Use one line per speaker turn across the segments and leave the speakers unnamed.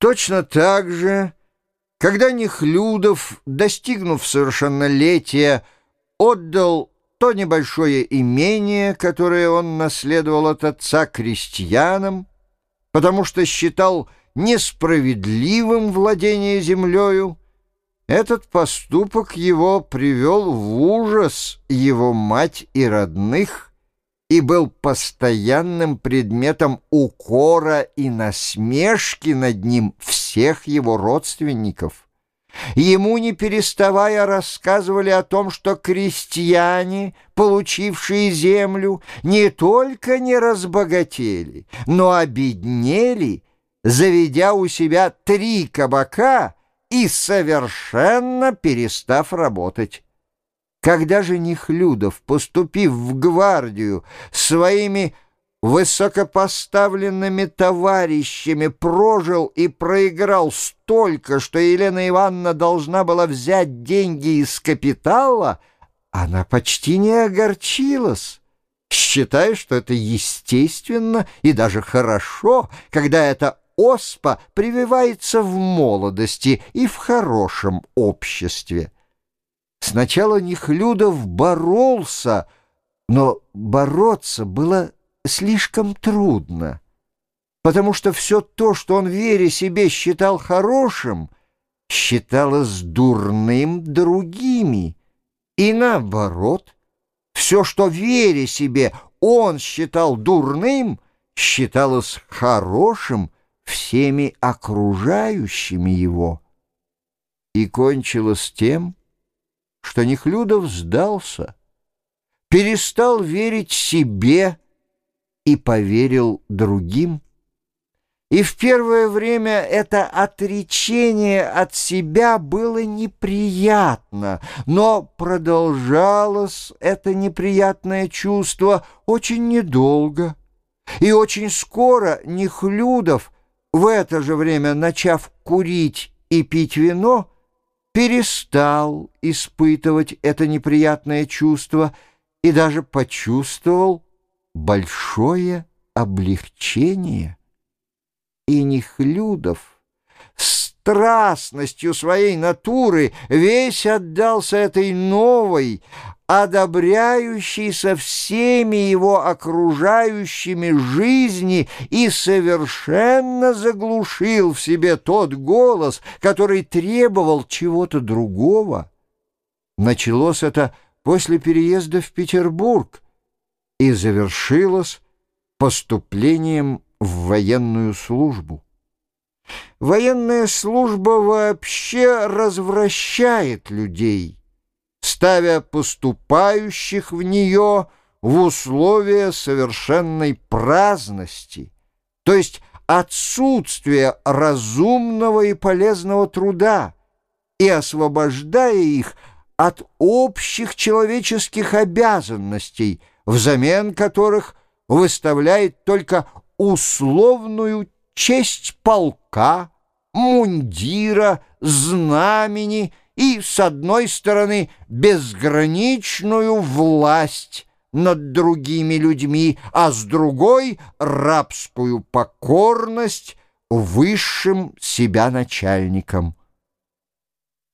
Точно так же, когда Нехлюдов, достигнув совершеннолетия, отдал то небольшое имение, которое он наследовал от отца крестьянам, потому что считал несправедливым владение землею, этот поступок его привел в ужас его мать и родных, и был постоянным предметом укора и насмешки над ним всех его родственников. Ему, не переставая, рассказывали о том, что крестьяне, получившие землю, не только не разбогатели, но обеднели, заведя у себя три кабака и совершенно перестав работать. Когда же Нехлюдов, поступив в гвардию, своими высокопоставленными товарищами прожил и проиграл столько, что Елена Ивановна должна была взять деньги из капитала, она почти не огорчилась, считая, что это естественно и даже хорошо, когда эта оспа прививается в молодости и в хорошем обществе. Сначала Нехлюдов боролся, но бороться было слишком трудно, потому что все то, что он, вере себе, считал хорошим, считалось дурным другими. И наоборот, все, что, вере себе, он считал дурным, считалось хорошим всеми окружающими его. И кончилось тем, что Нехлюдов сдался, перестал верить себе и поверил другим. И в первое время это отречение от себя было неприятно, но продолжалось это неприятное чувство очень недолго. И очень скоро Нехлюдов, в это же время начав курить и пить вино, перестал испытывать это неприятное чувство и даже почувствовал большое облегчение. И Нехлюдов страстностью своей натуры весь отдался этой новой, одобряющий со всеми его окружающими жизни и совершенно заглушил в себе тот голос, который требовал чего-то другого. Началось это после переезда в Петербург и завершилось поступлением в военную службу. Военная служба вообще развращает людей — ставя поступающих в нее в условия совершенной праздности, то есть отсутствия разумного и полезного труда, и освобождая их от общих человеческих обязанностей, взамен которых выставляет только условную честь полка, мундира, знамени и, с одной стороны, безграничную власть над другими людьми, а с другой — рабскую покорность высшим себя начальникам.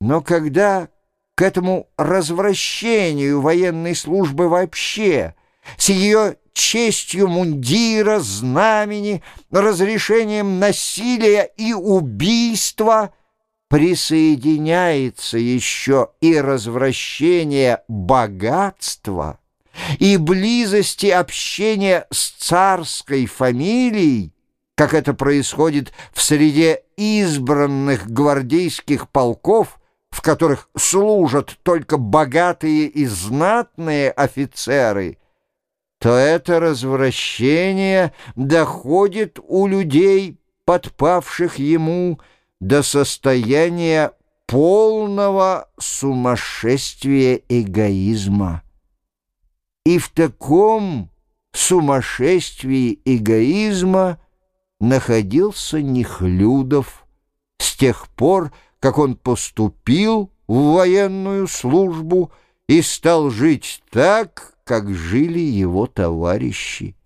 Но когда к этому развращению военной службы вообще, с ее честью мундира, знамени, разрешением насилия и убийства — присоединяется еще и развращение богатства и близости общения с царской фамилией, как это происходит в среде избранных гвардейских полков, в которых служат только богатые и знатные офицеры, то это развращение доходит у людей, подпавших ему, до состояния полного сумасшествия эгоизма. И в таком сумасшествии эгоизма находился Нехлюдов с тех пор, как он поступил в военную службу и стал жить так, как жили его товарищи.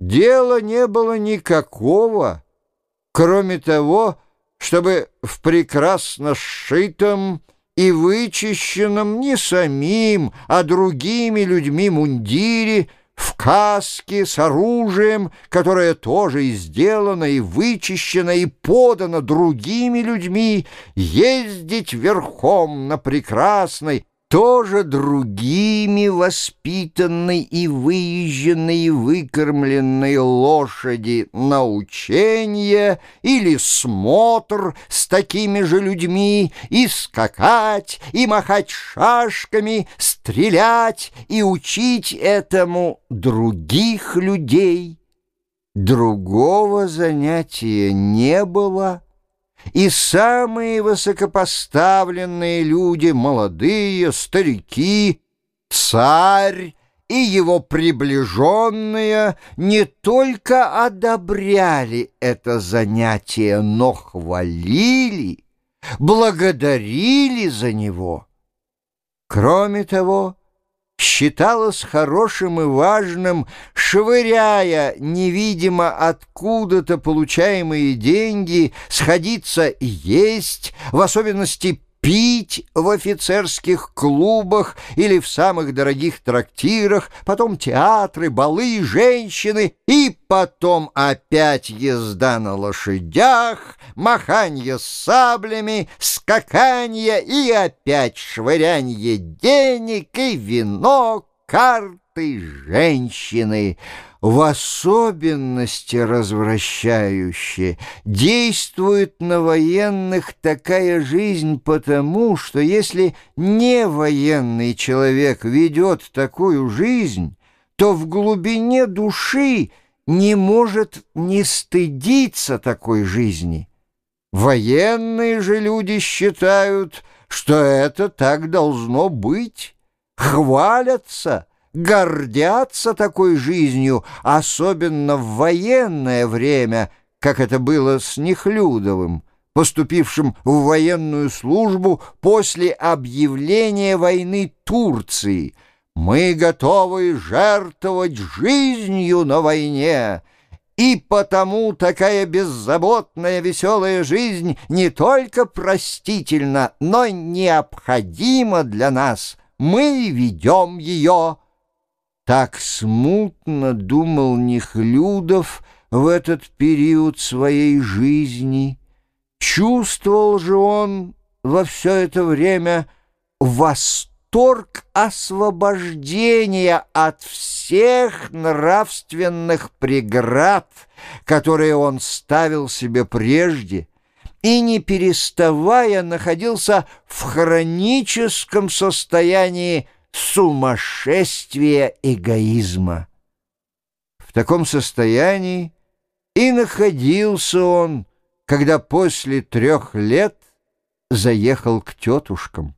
Дела не было никакого, кроме того, чтобы в прекрасно сшитом и вычищенном не самим, а другими людьми мундире, в каске с оружием, которое тоже и сделано, и вычищено, и подано другими людьми, ездить верхом на прекрасной, тоже другими воспитанной и выезженной и выкормленной лошади на учение или смотр с такими же людьми и скакать, и махать шашками, стрелять и учить этому других людей. Другого занятия не было, и самые высокопоставленные люди, молодые, старики, царь и его приближенные не только одобряли это занятие, но хвалили, благодарили за него. Кроме того, считалось хорошим и важным, швыряя невидимо откуда-то получаемые деньги, сходиться и есть, в особенности пить в офицерских клубах или в самых дорогих трактирах, потом театры, балы, женщины, и потом опять езда на лошадях, маханье саблями, скаканье и опять швырянье денег и вино, карты, женщины — в особенности развращающе, действует на военных такая жизнь потому, что если не военный человек ведет такую жизнь, то в глубине души не может не стыдиться такой жизни. Военные же люди считают, что это так должно быть, хвалятся – гордятся такой жизнью, особенно в военное время, как это было с Нехлюдовым, поступившим в военную службу после объявления войны Турции. «Мы готовы жертвовать жизнью на войне». И потому такая беззаботная веселая жизнь не только простительна, но необходима для нас. Мы ведем ее так смутно думал Нехлюдов в этот период своей жизни. Чувствовал же он во все это время восторг освобождения от всех нравственных преград, которые он ставил себе прежде, и, не переставая, находился в хроническом состоянии сумасшествия эгоизма. В таком состоянии и находился он, когда после трех лет заехал к тетушкам.